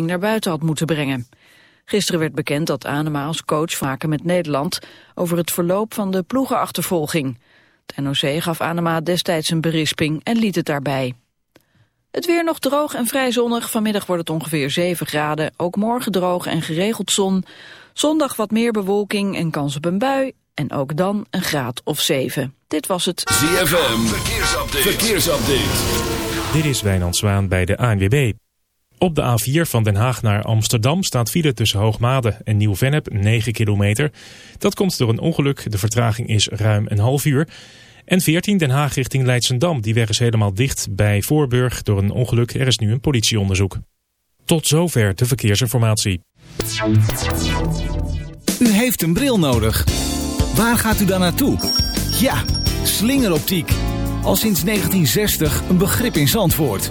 naar buiten had moeten brengen. Gisteren werd bekend dat Anema als coach vaker met Nederland over het verloop van de ploegenachtervolging. Het NOC gaf Anema destijds een berisping en liet het daarbij. Het weer nog droog en vrij zonnig. Vanmiddag wordt het ongeveer 7 graden. Ook morgen droog en geregeld zon. Zondag wat meer bewolking en kans op een bui. En ook dan een graad of 7. Dit was het ZFM. Verkeersupdate. Verkeersupdate. Dit is Wijnand Zwaan bij de ANWB. Op de A4 van Den Haag naar Amsterdam staat file tussen Hoogmade en Nieuw-Vennep 9 kilometer. Dat komt door een ongeluk. De vertraging is ruim een half uur. En 14 Den Haag richting Leidsendam. Die weg is helemaal dicht bij Voorburg door een ongeluk. Er is nu een politieonderzoek. Tot zover de verkeersinformatie. U heeft een bril nodig. Waar gaat u dan naartoe? Ja, slingeroptiek. Al sinds 1960 een begrip in Zandvoort.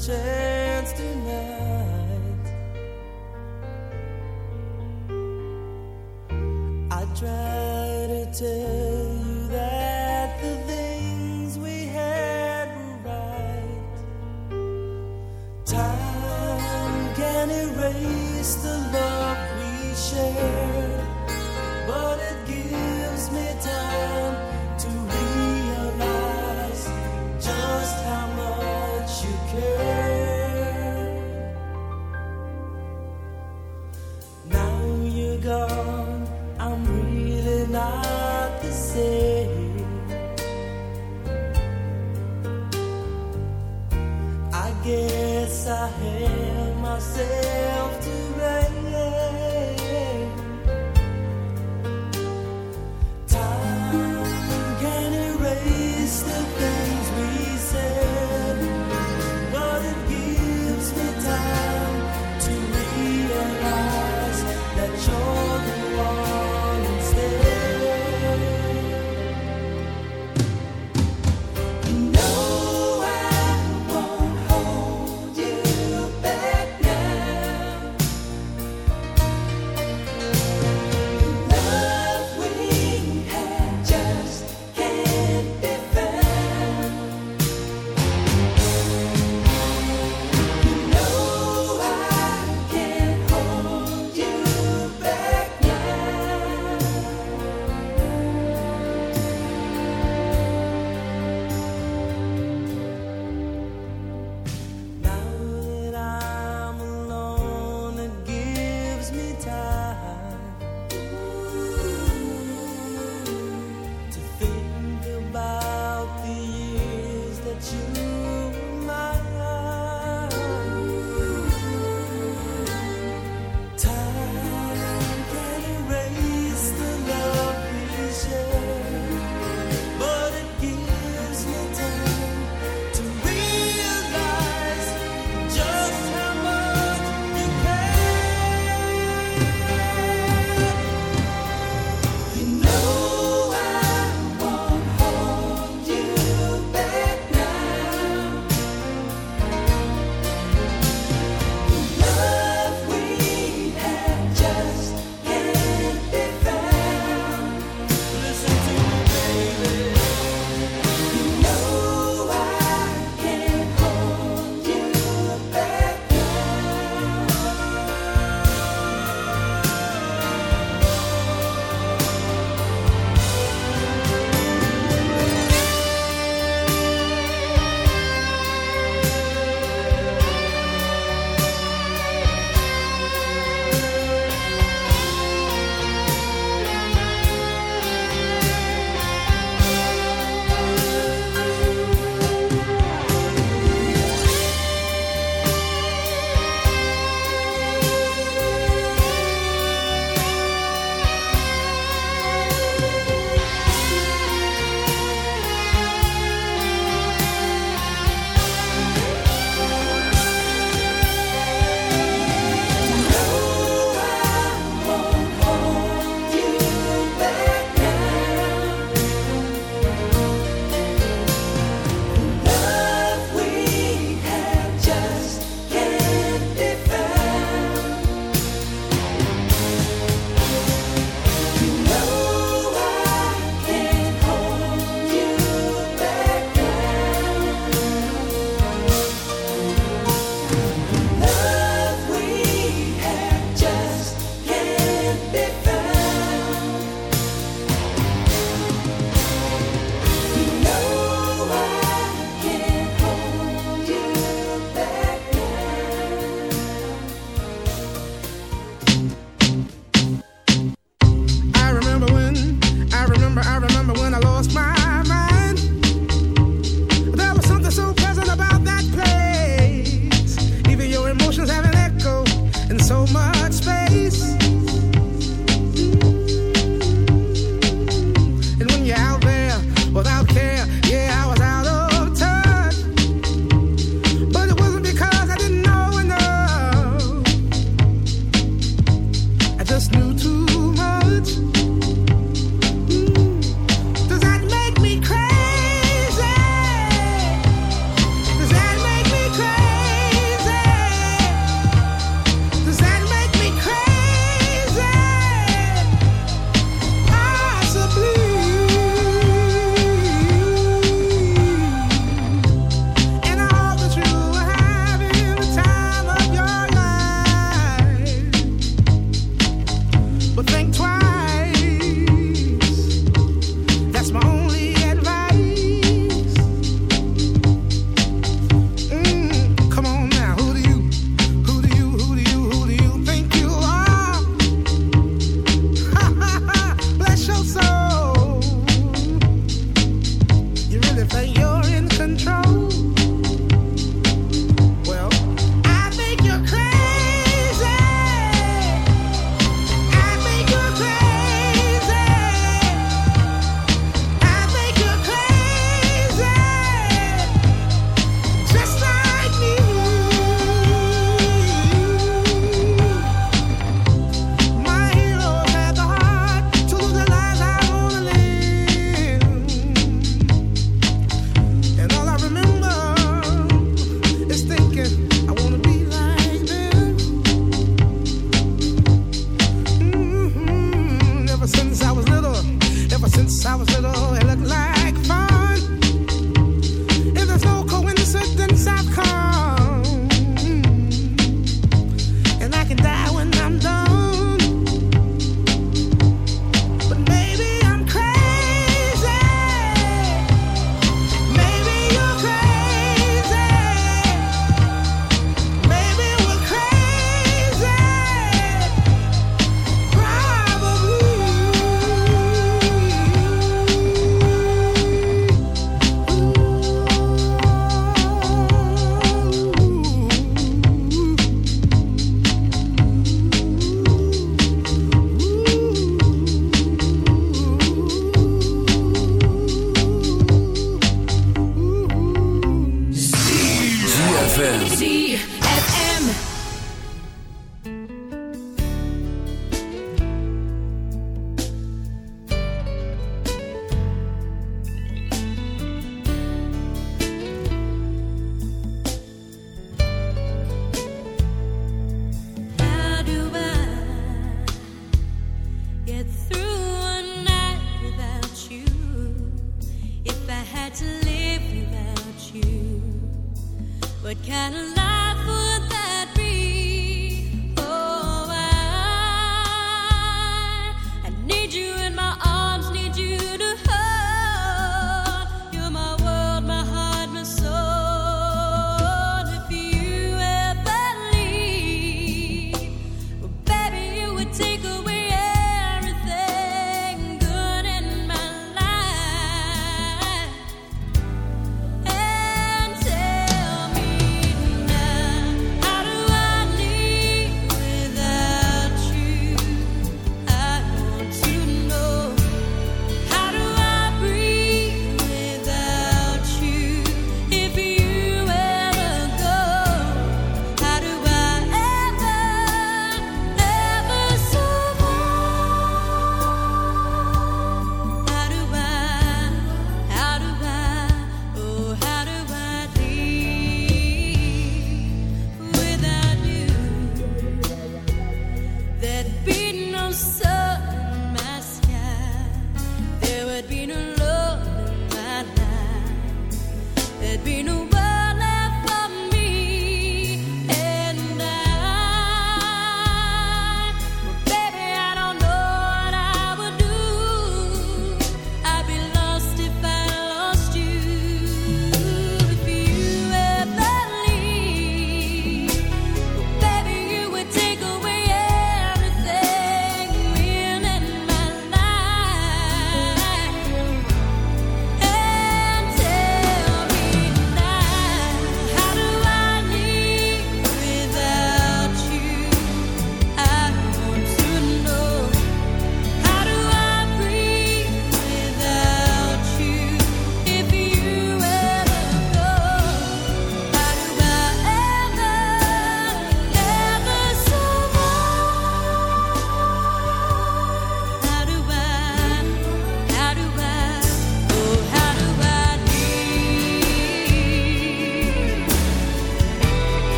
Chance tonight, I'd try to tell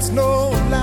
that's no lie.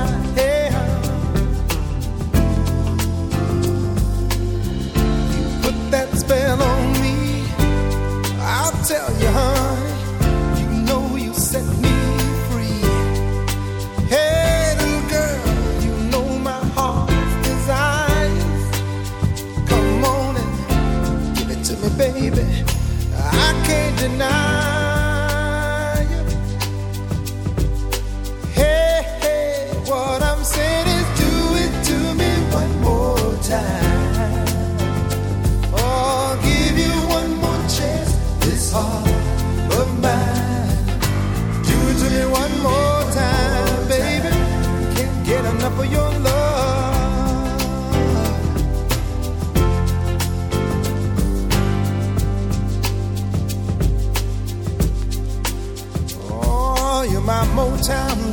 time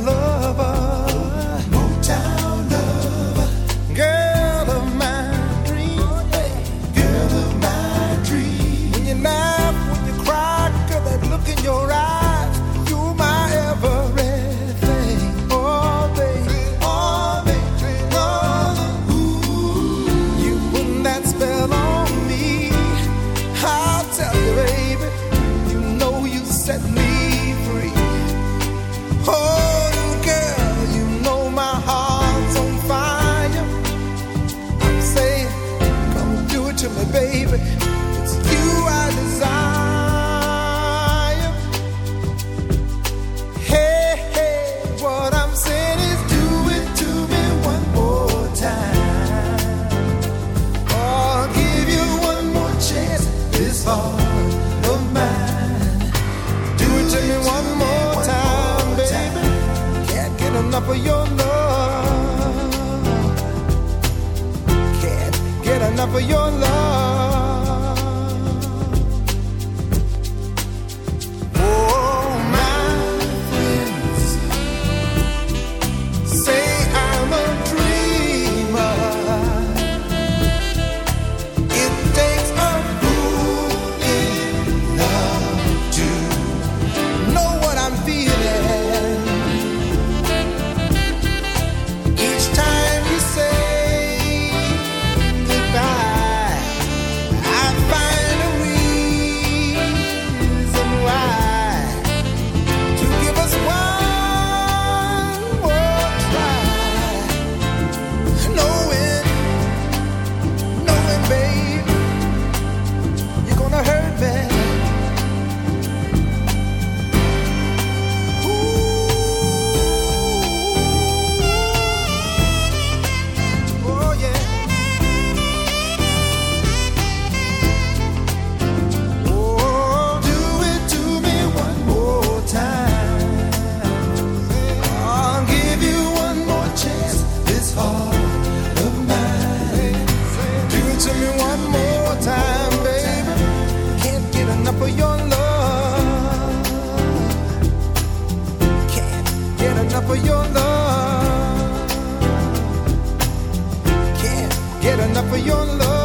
for your love.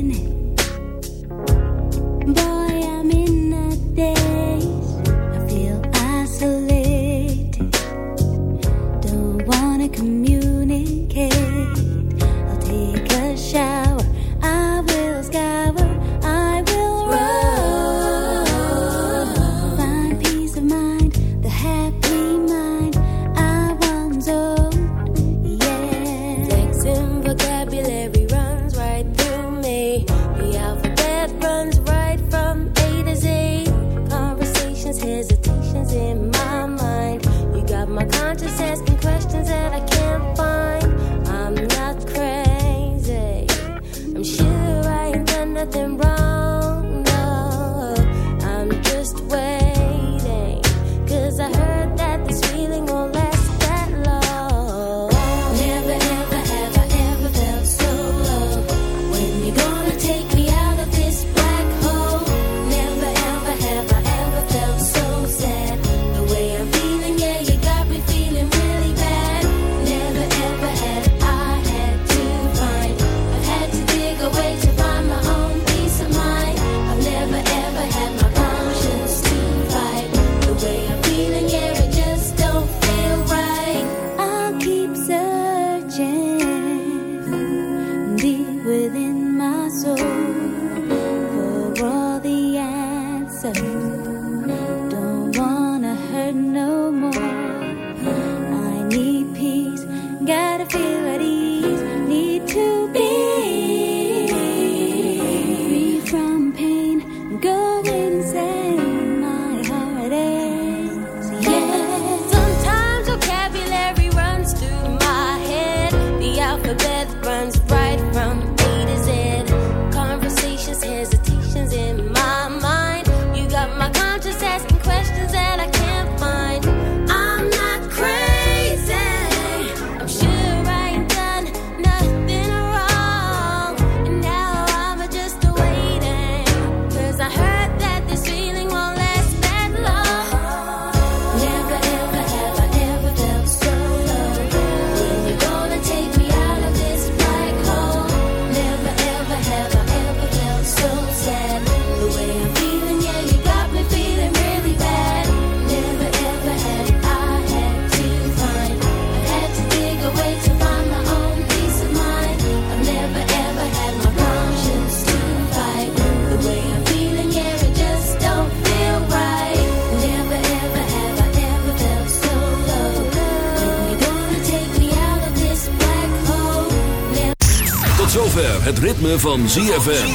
Zover het ritme van ZFM.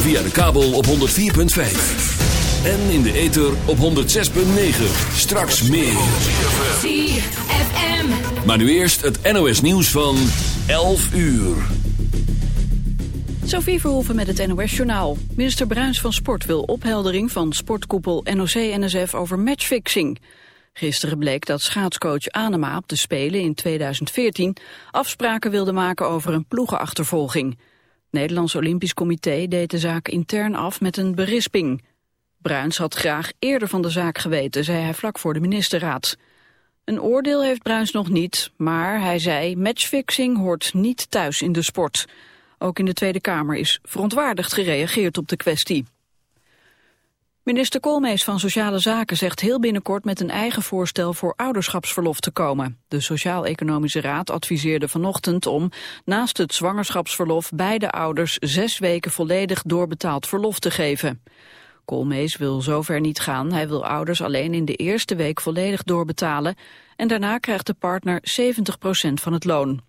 Via de kabel op 104.5. En in de ether op 106.9. Straks meer. ZFM. Maar nu eerst het NOS nieuws van 11 uur. Sophie Verhoeven met het NOS-journaal. Minister Bruins van Sport wil opheldering van sportkoepel NOC-NSF over matchfixing. Gisteren bleek dat schaatscoach Anema op de Spelen in 2014 afspraken wilde maken over een ploegenachtervolging. Het Nederlands Olympisch Comité deed de zaak intern af met een berisping. Bruins had graag eerder van de zaak geweten, zei hij vlak voor de ministerraad. Een oordeel heeft Bruins nog niet, maar hij zei matchfixing hoort niet thuis in de sport. Ook in de Tweede Kamer is verontwaardigd gereageerd op de kwestie. Minister Koolmees van Sociale Zaken zegt heel binnenkort met een eigen voorstel voor ouderschapsverlof te komen. De Sociaal-Economische Raad adviseerde vanochtend om naast het zwangerschapsverlof beide ouders zes weken volledig doorbetaald verlof te geven. Koolmees wil zover niet gaan. Hij wil ouders alleen in de eerste week volledig doorbetalen en daarna krijgt de partner 70% van het loon.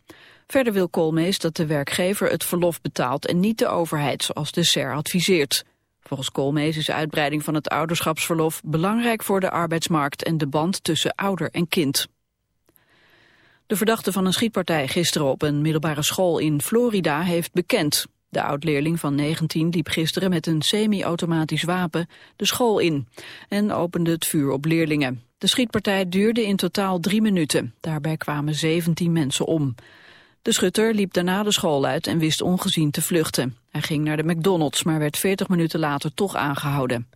Verder wil Koolmees dat de werkgever het verlof betaalt en niet de overheid, zoals de SER adviseert. Volgens Koolmees is uitbreiding van het ouderschapsverlof belangrijk voor de arbeidsmarkt en de band tussen ouder en kind. De verdachte van een schietpartij gisteren op een middelbare school in Florida heeft bekend. De oud-leerling van 19 liep gisteren met een semi-automatisch wapen de school in en opende het vuur op leerlingen. De schietpartij duurde in totaal drie minuten. Daarbij kwamen 17 mensen om. De schutter liep daarna de school uit en wist ongezien te vluchten. Hij ging naar de McDonald's, maar werd 40 minuten later toch aangehouden.